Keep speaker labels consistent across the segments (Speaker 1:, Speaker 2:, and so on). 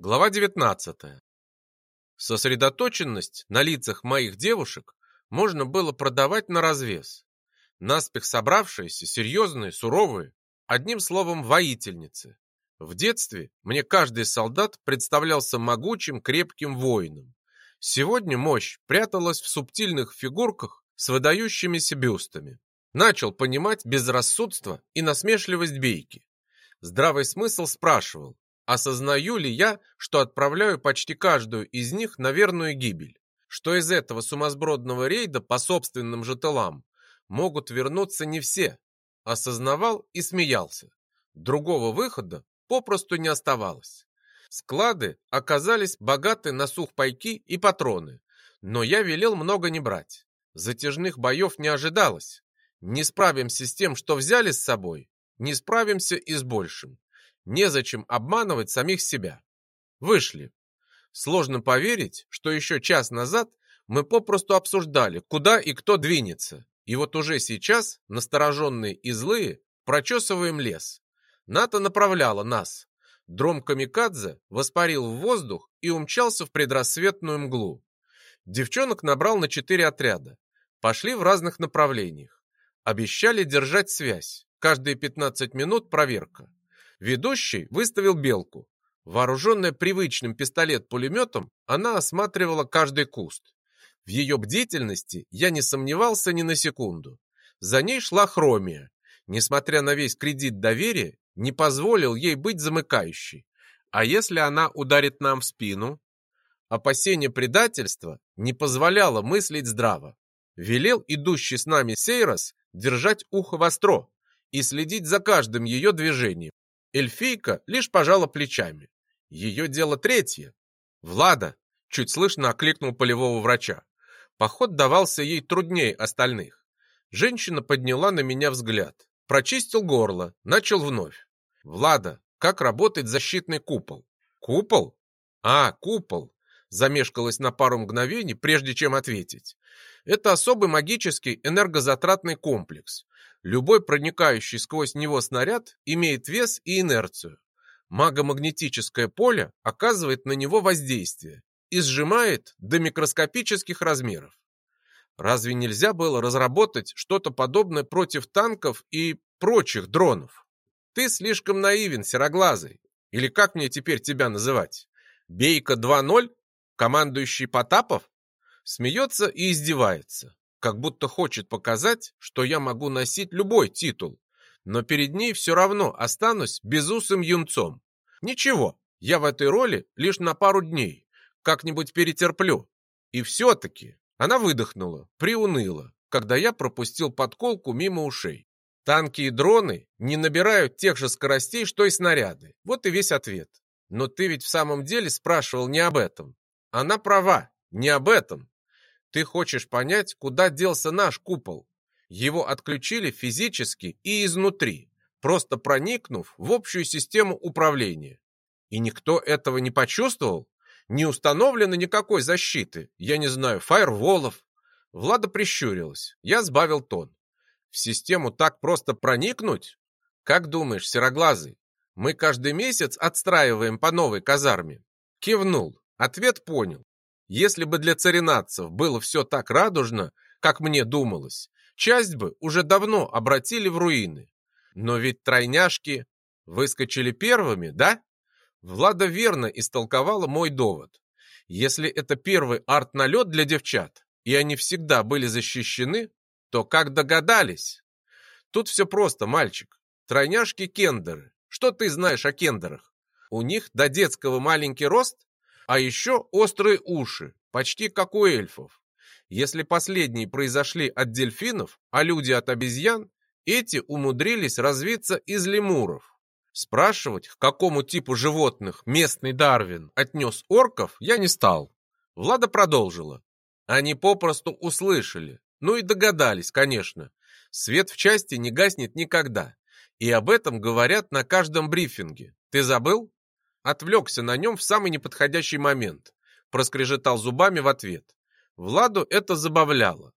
Speaker 1: Глава 19. Сосредоточенность на лицах моих девушек можно было продавать на развес. Наспех собравшиеся, серьезные, суровые, одним словом, воительницы. В детстве мне каждый солдат представлялся могучим, крепким воином. Сегодня мощь пряталась в субтильных фигурках с выдающимися бюстами. Начал понимать безрассудство и насмешливость бейки. Здравый смысл спрашивал, Осознаю ли я, что отправляю почти каждую из них на верную гибель? Что из этого сумасбродного рейда по собственным же тылам могут вернуться не все? Осознавал и смеялся. Другого выхода попросту не оставалось. Склады оказались богаты на сухпайки и патроны, но я велел много не брать. Затяжных боев не ожидалось. Не справимся с тем, что взяли с собой, не справимся и с большим. Незачем обманывать самих себя. Вышли. Сложно поверить, что еще час назад мы попросту обсуждали, куда и кто двинется. И вот уже сейчас, настороженные и злые, прочесываем лес. НАТО направляло нас. Дром Камикадзе воспарил в воздух и умчался в предрассветную мглу. Девчонок набрал на четыре отряда. Пошли в разных направлениях. Обещали держать связь. Каждые 15 минут проверка. Ведущий выставил белку. Вооруженная привычным пистолет-пулеметом, она осматривала каждый куст. В ее бдительности я не сомневался ни на секунду. За ней шла Хромия. Несмотря на весь кредит доверия, не позволил ей быть замыкающей. А если она ударит нам в спину? Опасение предательства не позволяло мыслить здраво. Велел идущий с нами Сейрос держать ухо востро и следить за каждым ее движением. Эльфийка лишь пожала плечами. Ее дело третье. «Влада!» — чуть слышно окликнул полевого врача. Поход давался ей труднее остальных. Женщина подняла на меня взгляд. Прочистил горло, начал вновь. «Влада, как работает защитный купол?» «Купол?» «А, купол!» Замешкалась на пару мгновений, прежде чем ответить. Это особый магический энергозатратный комплекс. Любой проникающий сквозь него снаряд имеет вес и инерцию. Магомагнетическое поле оказывает на него воздействие и сжимает до микроскопических размеров. Разве нельзя было разработать что-то подобное против танков и прочих дронов? Ты слишком наивен, сероглазый. Или как мне теперь тебя называть? Бейка 2.0? Командующий Потапов? Смеется и издевается как будто хочет показать, что я могу носить любой титул, но перед ней все равно останусь безусым юнцом. Ничего, я в этой роли лишь на пару дней, как-нибудь перетерплю. И все-таки она выдохнула, приуныла, когда я пропустил подколку мимо ушей. Танки и дроны не набирают тех же скоростей, что и снаряды. Вот и весь ответ. Но ты ведь в самом деле спрашивал не об этом. Она права, не об этом. Ты хочешь понять, куда делся наш купол? Его отключили физически и изнутри, просто проникнув в общую систему управления. И никто этого не почувствовал? Не установлено никакой защиты, я не знаю, фаерволов. Влада прищурилась, я сбавил тон. В систему так просто проникнуть? Как думаешь, сероглазый, мы каждый месяц отстраиваем по новой казарме? Кивнул, ответ понял. Если бы для царинадцев было все так радужно, как мне думалось, часть бы уже давно обратили в руины. Но ведь тройняшки выскочили первыми, да? Влада верно истолковала мой довод. Если это первый арт-налет для девчат, и они всегда были защищены, то как догадались? Тут все просто, мальчик. Тройняшки-кендеры. Что ты знаешь о кендерах? У них до детского маленький рост? А еще острые уши, почти как у эльфов. Если последние произошли от дельфинов, а люди от обезьян, эти умудрились развиться из лемуров. Спрашивать, к какому типу животных местный Дарвин отнес орков, я не стал. Влада продолжила. Они попросту услышали, ну и догадались, конечно. Свет в части не гаснет никогда. И об этом говорят на каждом брифинге. Ты забыл? Отвлекся на нем в самый неподходящий момент. Проскрежетал зубами в ответ. Владу это забавляло.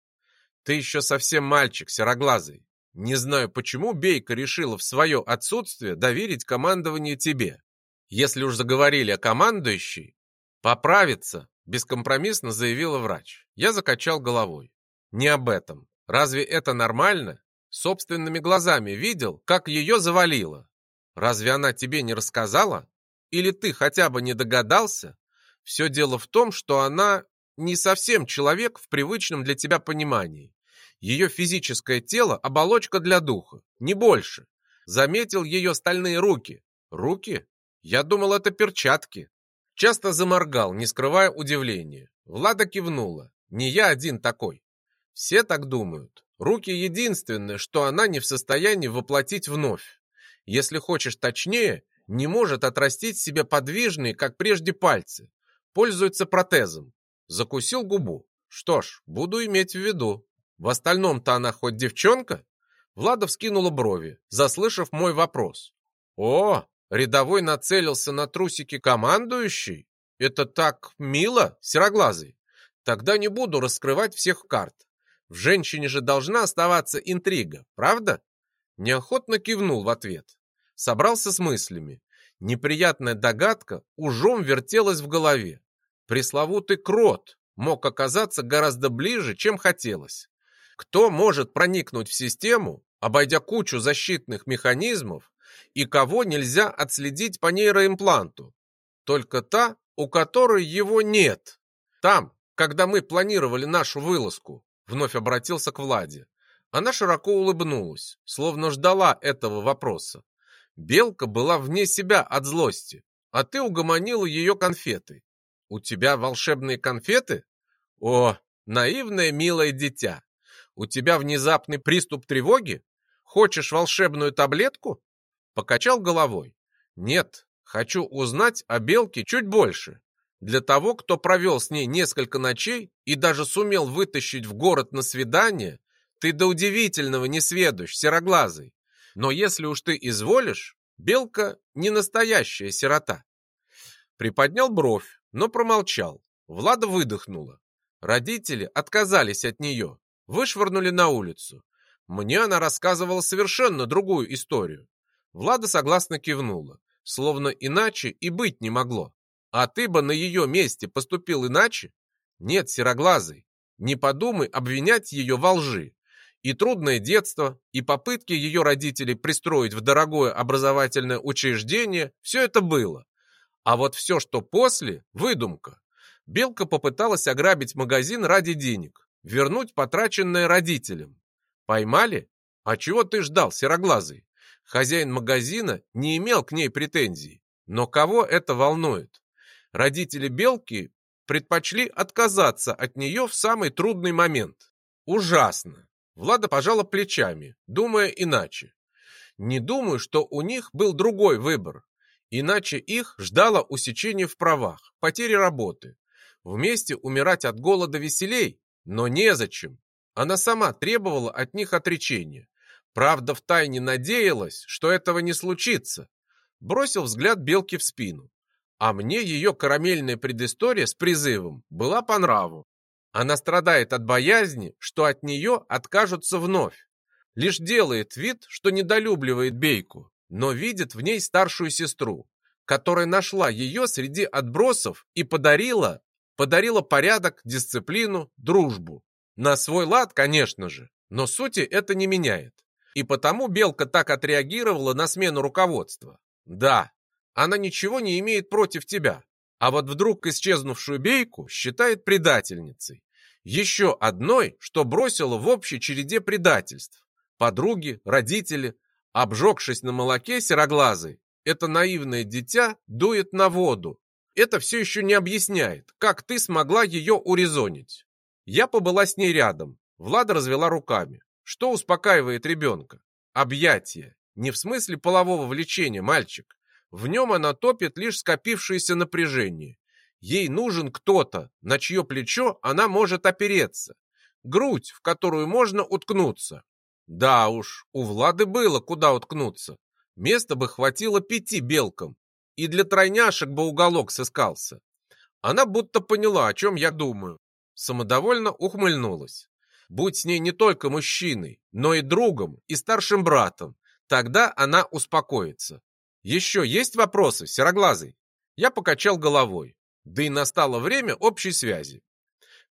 Speaker 1: Ты еще совсем мальчик, сероглазый. Не знаю, почему Бейка решила в свое отсутствие доверить командование тебе. Если уж заговорили о командующей, поправиться, бескомпромиссно заявила врач. Я закачал головой. Не об этом. Разве это нормально? Собственными глазами видел, как ее завалило. Разве она тебе не рассказала? Или ты хотя бы не догадался? Все дело в том, что она не совсем человек в привычном для тебя понимании. Ее физическое тело – оболочка для духа, не больше. Заметил ее стальные руки. Руки? Я думал, это перчатки. Часто заморгал, не скрывая удивления. Влада кивнула. Не я один такой. Все так думают. Руки единственное, что она не в состоянии воплотить вновь. Если хочешь точнее, не может отрастить себе подвижные, как прежде, пальцы. Пользуется протезом. Закусил губу. Что ж, буду иметь в виду. В остальном-то она хоть девчонка? Влада вскинула брови, заслышав мой вопрос. О, рядовой нацелился на трусики командующий? Это так мило, сероглазый. Тогда не буду раскрывать всех карт. В женщине же должна оставаться интрига, правда? Неохотно кивнул в ответ. Собрался с мыслями. Неприятная догадка ужом вертелась в голове. Пресловутый крот мог оказаться гораздо ближе, чем хотелось. Кто может проникнуть в систему, обойдя кучу защитных механизмов, и кого нельзя отследить по нейроимпланту? Только та, у которой его нет. Там, когда мы планировали нашу вылазку, Вновь обратился к Владе. Она широко улыбнулась, словно ждала этого вопроса. Белка была вне себя от злости, а ты угомонила ее конфетой. У тебя волшебные конфеты? О, наивное милое дитя! У тебя внезапный приступ тревоги? Хочешь волшебную таблетку? Покачал головой. Нет, хочу узнать о Белке чуть больше. Для того, кто провел с ней несколько ночей и даже сумел вытащить в город на свидание, ты до удивительного не сведущ, сероглазый. Но если уж ты изволишь, Белка не настоящая сирота. Приподнял бровь, но промолчал. Влада выдохнула. Родители отказались от нее, вышвырнули на улицу. Мне она рассказывала совершенно другую историю. Влада согласно кивнула, словно иначе и быть не могло. А ты бы на ее месте поступил иначе? Нет, сероглазый, не подумай обвинять ее во лжи. И трудное детство, и попытки ее родителей пристроить в дорогое образовательное учреждение – все это было. А вот все, что после – выдумка. Белка попыталась ограбить магазин ради денег, вернуть потраченное родителям. Поймали? А чего ты ждал, сероглазый? Хозяин магазина не имел к ней претензий. Но кого это волнует? Родители Белки предпочли отказаться от нее в самый трудный момент. Ужасно. Влада пожала плечами, думая иначе. Не думаю, что у них был другой выбор. Иначе их ждало усечение в правах, потери работы. Вместе умирать от голода веселей, но незачем. Она сама требовала от них отречения. Правда, втайне надеялась, что этого не случится. Бросил взгляд Белки в спину. А мне ее карамельная предыстория с призывом была по нраву. Она страдает от боязни, что от нее откажутся вновь. Лишь делает вид, что недолюбливает Бейку, но видит в ней старшую сестру, которая нашла ее среди отбросов и подарила, подарила порядок, дисциплину, дружбу. На свой лад, конечно же, но сути это не меняет. И потому Белка так отреагировала на смену руководства. Да, она ничего не имеет против тебя, а вот вдруг исчезнувшую бейку считает предательницей. Еще одной, что бросила в общей череде предательств. Подруги, родители, обжегшись на молоке сероглазой, это наивное дитя дует на воду. Это все еще не объясняет, как ты смогла ее урезонить. Я побыла с ней рядом. Влада развела руками. Что успокаивает ребенка? Объятия. Не в смысле полового влечения, мальчик. В нем она топит лишь скопившееся напряжение. Ей нужен кто-то, на чье плечо она может опереться. Грудь, в которую можно уткнуться. Да уж, у Влады было куда уткнуться. Места бы хватило пяти белкам. И для тройняшек бы уголок сыскался. Она будто поняла, о чем я думаю. Самодовольно ухмыльнулась. Будь с ней не только мужчиной, но и другом, и старшим братом. Тогда она успокоится. Еще есть вопросы, Сероглазый? Я покачал головой. Да и настало время общей связи.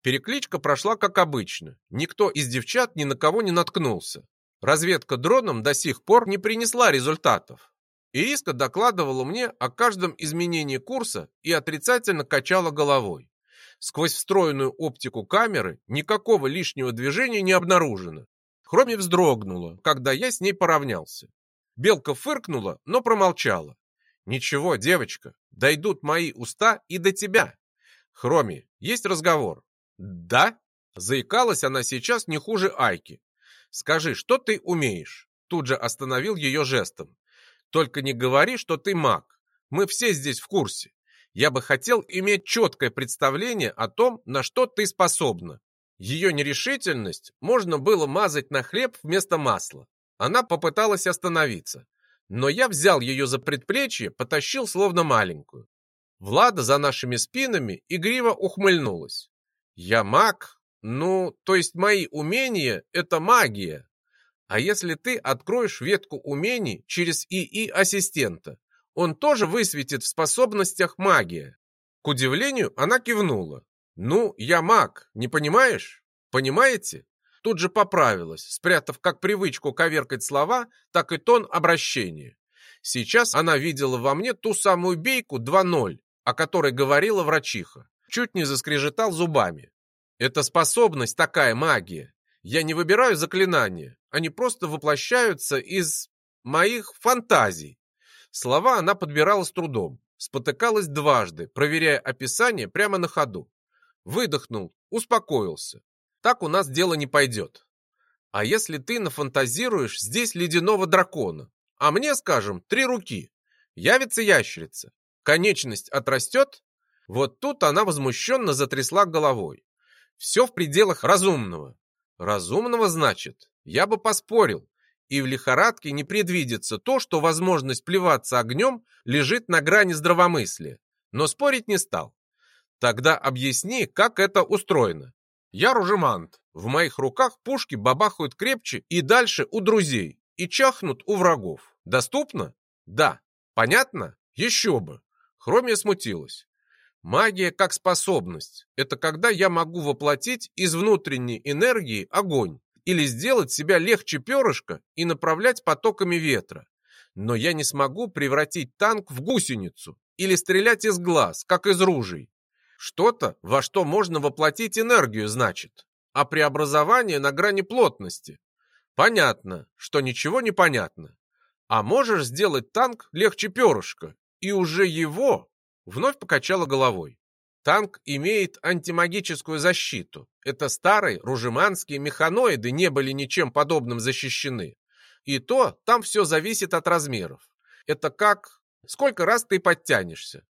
Speaker 1: Перекличка прошла как обычно. Никто из девчат ни на кого не наткнулся. Разведка дроном до сих пор не принесла результатов. Ириска докладывала мне о каждом изменении курса и отрицательно качала головой. Сквозь встроенную оптику камеры никакого лишнего движения не обнаружено. Хроми вздрогнула, когда я с ней поравнялся. Белка фыркнула, но промолчала. «Ничего, девочка, дойдут мои уста и до тебя. Хроми, есть разговор?» «Да?» Заикалась она сейчас не хуже Айки. «Скажи, что ты умеешь?» Тут же остановил ее жестом. «Только не говори, что ты маг. Мы все здесь в курсе. Я бы хотел иметь четкое представление о том, на что ты способна». Ее нерешительность можно было мазать на хлеб вместо масла. Она попыталась остановиться, но я взял ее за предплечье, потащил словно маленькую. Влада за нашими спинами игриво ухмыльнулась. Я маг? Ну, то есть мои умения — это магия. А если ты откроешь ветку умений через ИИ-ассистента, он тоже высветит в способностях магия. К удивлению, она кивнула. Ну, я маг, не понимаешь? Понимаете? Тут же поправилась, спрятав как привычку коверкать слова, так и тон обращения. Сейчас она видела во мне ту самую бейку 2.0, о которой говорила врачиха чуть не заскрежетал зубами. Это способность такая магия. Я не выбираю заклинания, они просто воплощаются из моих фантазий. Слова она подбирала с трудом, спотыкалась дважды, проверяя описание прямо на ходу. Выдохнул, успокоился. Так у нас дело не пойдет. А если ты нафантазируешь здесь ледяного дракона, а мне, скажем, три руки, явится ящерица, конечность отрастет, вот тут она возмущенно затрясла головой. Все в пределах разумного. Разумного, значит, я бы поспорил. И в лихорадке не предвидится то, что возможность плеваться огнем лежит на грани здравомыслия. Но спорить не стал. Тогда объясни, как это устроено. Я ружемант. В моих руках пушки бабахают крепче и дальше у друзей, и чахнут у врагов. Доступно? Да. Понятно? Еще бы. Хромия смутилась. Магия как способность. Это когда я могу воплотить из внутренней энергии огонь или сделать себя легче перышка и направлять потоками ветра. Но я не смогу превратить танк в гусеницу или стрелять из глаз, как из ружей. Что-то, во что можно воплотить энергию, значит. А преобразование на грани плотности. Понятно, что ничего не понятно. А можешь сделать танк легче перышка, и уже его Вновь покачала головой. Танк имеет антимагическую защиту. Это старые ружеманские механоиды не были ничем подобным защищены. И то там все зависит от размеров. Это как... Сколько раз ты подтянешься?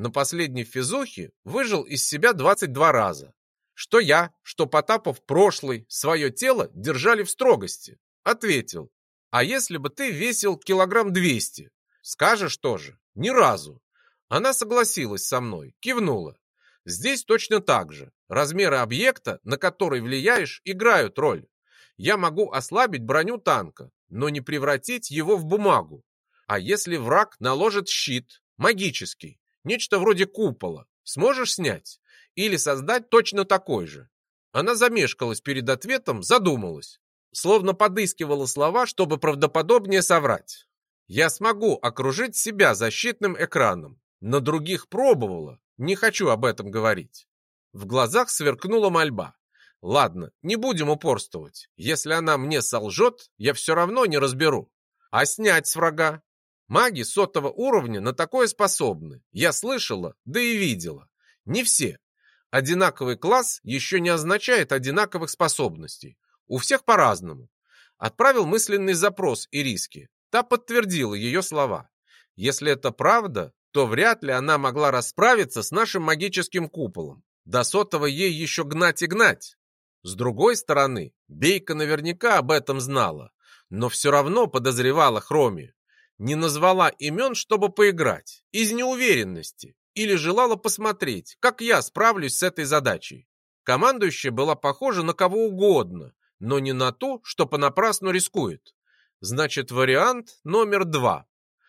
Speaker 1: На последней физухе выжил из себя 22 раза. Что я, что Потапов прошлый, свое тело держали в строгости. Ответил. А если бы ты весил килограмм 200? Скажешь тоже. Ни разу. Она согласилась со мной, кивнула. Здесь точно так же. Размеры объекта, на который влияешь, играют роль. Я могу ослабить броню танка, но не превратить его в бумагу. А если враг наложит щит, магический, нечто вроде купола, сможешь снять? Или создать точно такой же? Она замешкалась перед ответом, задумалась. Словно подыскивала слова, чтобы правдоподобнее соврать. Я смогу окружить себя защитным экраном, на других пробовала, не хочу об этом говорить. В глазах сверкнула мольба. Ладно, не будем упорствовать. Если она мне солжет, я все равно не разберу. А снять с врага? Маги сотого уровня на такое способны. Я слышала, да и видела. Не все. Одинаковый класс еще не означает одинаковых способностей. У всех по-разному. Отправил мысленный запрос Ириске. Та подтвердила ее слова. Если это правда, то вряд ли она могла расправиться с нашим магическим куполом. До сотого ей еще гнать и гнать. С другой стороны, Бейка наверняка об этом знала, но все равно подозревала Хроми. Не назвала имен, чтобы поиграть, из неуверенности, или желала посмотреть, как я справлюсь с этой задачей. Командующая была похожа на кого угодно, но не на то, что понапрасну рискует. Значит, вариант номер два.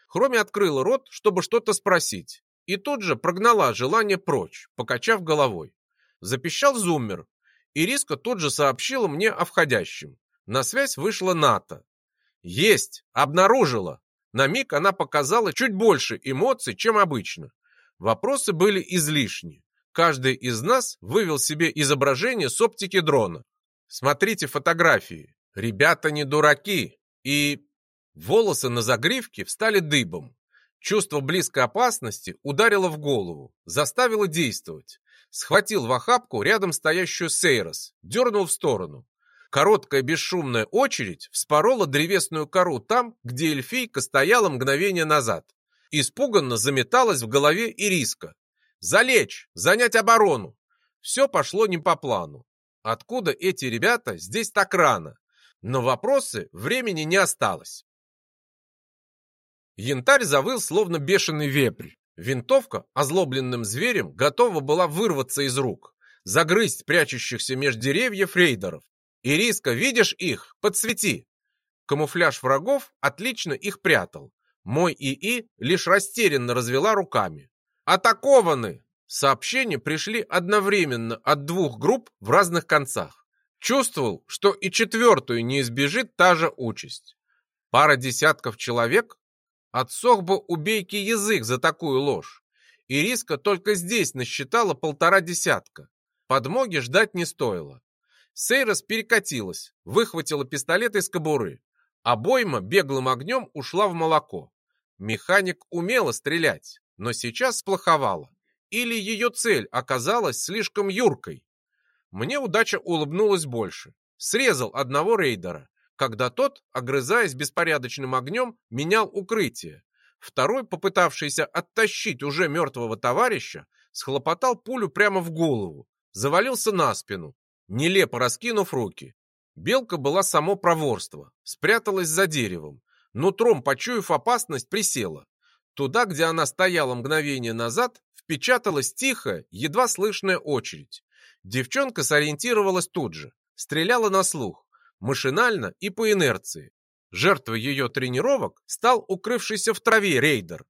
Speaker 1: Хроми открыла рот, чтобы что-то спросить, и тут же прогнала желание прочь, покачав головой. Запищал зуммер, и Риска тут же сообщила мне о входящем. На связь вышла Ната. «Есть! Обнаружила!» На миг она показала чуть больше эмоций, чем обычно. Вопросы были излишни. Каждый из нас вывел себе изображение с оптики дрона. Смотрите фотографии. Ребята не дураки. И волосы на загривке встали дыбом. Чувство близкой опасности ударило в голову, заставило действовать. Схватил в охапку рядом стоящую Сейрос, дернул в сторону. Короткая бесшумная очередь вспорола древесную кору там, где эльфийка стояла мгновение назад. Испуганно заметалась в голове Ириска. «Залечь! Занять оборону!» Все пошло не по плану. Откуда эти ребята здесь так рано? Но вопросы времени не осталось. Янтарь завыл, словно бешеный вепрь. Винтовка озлобленным зверем готова была вырваться из рук, загрызть прячущихся меж деревьев рейдеров. «Ириска, видишь их? Подсвети!» Камуфляж врагов отлично их прятал. Мой ИИ лишь растерянно развела руками. «Атакованы!» Сообщения пришли одновременно от двух групп в разных концах. Чувствовал, что и четвертую не избежит та же участь. Пара десятков человек? Отсох бы убейки язык за такую ложь. Ириска только здесь насчитала полтора десятка. Подмоги ждать не стоило. Сейрос перекатилась, выхватила пистолет из кобуры. Обойма беглым огнем ушла в молоко. Механик умела стрелять, но сейчас сплоховала. Или ее цель оказалась слишком юркой. Мне удача улыбнулась больше. Срезал одного рейдера, когда тот, огрызаясь беспорядочным огнем, менял укрытие. Второй, попытавшийся оттащить уже мертвого товарища, схлопотал пулю прямо в голову, завалился на спину, нелепо раскинув руки. Белка была само проворство, спряталась за деревом, нутром, почуяв опасность, присела. Туда, где она стояла мгновение назад, впечаталась тихая, едва слышная очередь. Девчонка сориентировалась тут же, стреляла на слух, машинально и по инерции. Жертвой ее тренировок стал укрывшийся в траве рейдер.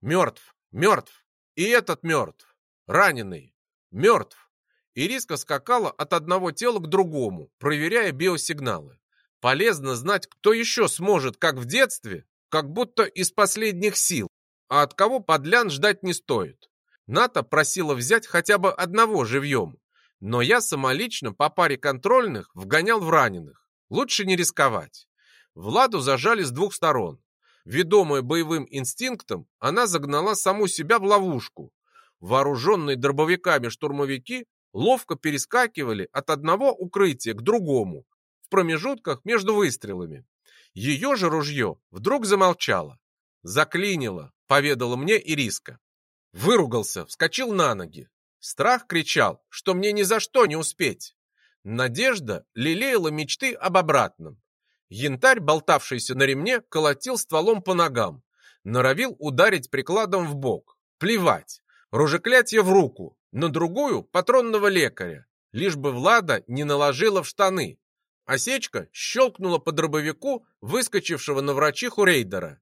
Speaker 1: Мертв, мертв, и этот мертв, раненый, мертв. Ириска скакала от одного тела к другому, проверяя биосигналы. Полезно знать, кто еще сможет, как в детстве, как будто из последних сил, а от кого подлян ждать не стоит. Ната просила взять хотя бы одного живьем, но я самолично по паре контрольных вгонял в раненых. Лучше не рисковать. Владу зажали с двух сторон. Ведомая боевым инстинктом, она загнала саму себя в ловушку. Вооруженные дробовиками штурмовики ловко перескакивали от одного укрытия к другому в промежутках между выстрелами. Ее же ружье вдруг замолчало. «Заклинило», — поведала мне Ириска. Выругался, вскочил на ноги. Страх кричал, что мне ни за что не успеть. Надежда лелеяла мечты об обратном. Янтарь, болтавшийся на ремне, колотил стволом по ногам. Норовил ударить прикладом в бок. Плевать. Ружеклятье в руку, на другую — патронного лекаря. Лишь бы Влада не наложила в штаны. Осечка щелкнула по дробовику, выскочившего на врачиху рейдера.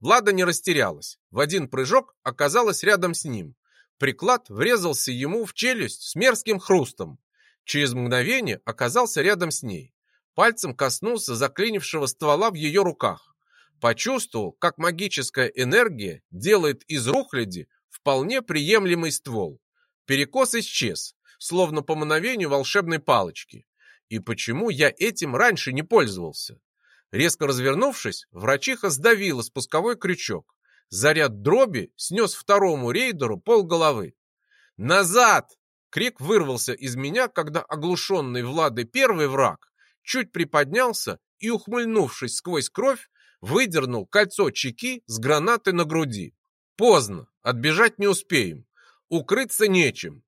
Speaker 1: Влада не растерялась. В один прыжок оказалась рядом с ним. Приклад врезался ему в челюсть с мерзким хрустом. Через мгновение оказался рядом с ней. Пальцем коснулся заклинившего ствола в ее руках. Почувствовал, как магическая энергия делает из рухляди вполне приемлемый ствол. Перекос исчез, словно по мановению волшебной палочки. И почему я этим раньше не пользовался? Резко развернувшись, врачиха сдавила спусковой крючок. Заряд дроби снес второму рейдеру полголовы. «Назад!» — крик вырвался из меня, когда оглушенный Владой первый враг чуть приподнялся и, ухмыльнувшись сквозь кровь, выдернул кольцо чеки с гранатой на груди. Поздно, отбежать не успеем, укрыться нечем.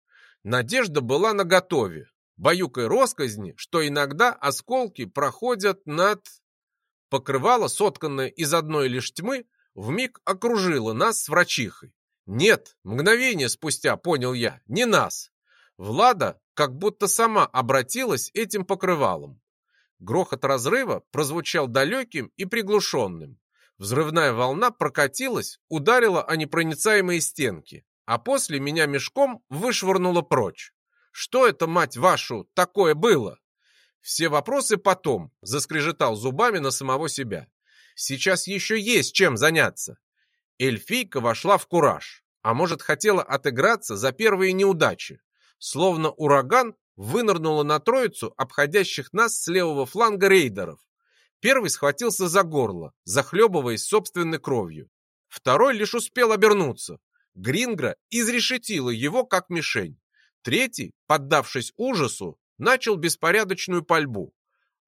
Speaker 1: Надежда была наготове, баюкой росказни, что иногда осколки проходят над покрывало, сотканное из одной лишь тьмы, вмиг окружило нас с врачихой. Нет, мгновение спустя понял я, не нас. Влада как будто сама обратилась этим покрывалом. Грохот разрыва прозвучал далеким и приглушенным. Взрывная волна прокатилась, ударила о непроницаемые стенки, а после меня мешком вышвырнуло прочь. Что это, мать вашу, такое было? Все вопросы потом, заскрежетал зубами на самого себя. Сейчас еще есть чем заняться. Эльфийка вошла в кураж, а может хотела отыграться за первые неудачи. Словно ураган вынырнула на троицу обходящих нас с левого фланга рейдеров. Первый схватился за горло, захлебываясь собственной кровью. Второй лишь успел обернуться. Грингра изрешетила его как мишень. Третий, поддавшись ужасу, начал беспорядочную пальбу.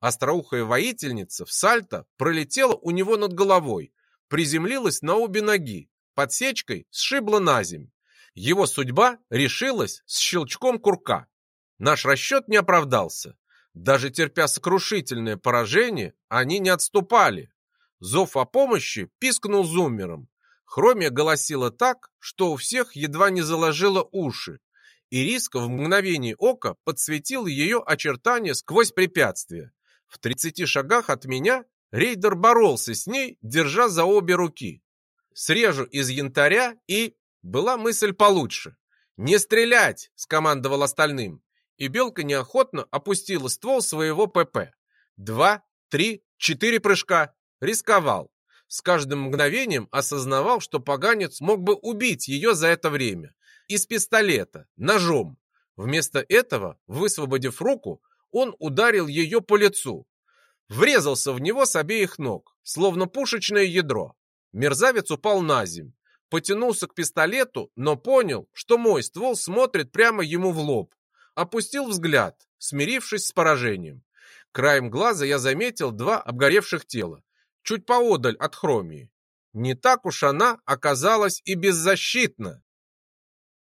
Speaker 1: Остроухая воительница в сальто пролетела у него над головой, приземлилась на обе ноги, подсечкой сшибла на земь. Его судьба решилась с щелчком курка. Наш расчет не оправдался. Даже терпя сокрушительное поражение, они не отступали. Зов о помощи пискнул зуммером. Хромия голосила так, что у всех едва не заложило уши. И Риска в мгновение ока подсветил ее очертания сквозь препятствия. В тридцати шагах от меня рейдер боролся с ней, держа за обе руки. Срежу из янтаря и... Была мысль получше. «Не стрелять!» — скомандовал остальным и Белка неохотно опустила ствол своего ПП. Два, три, четыре прыжка. Рисковал. С каждым мгновением осознавал, что поганец мог бы убить ее за это время. Из пистолета, ножом. Вместо этого, высвободив руку, он ударил ее по лицу. Врезался в него с обеих ног, словно пушечное ядро. Мерзавец упал на земь. Потянулся к пистолету, но понял, что мой ствол смотрит прямо ему в лоб опустил взгляд, смирившись с поражением. Краем глаза я заметил два обгоревших тела, чуть поодаль от хромии. Не так уж она оказалась и беззащитна.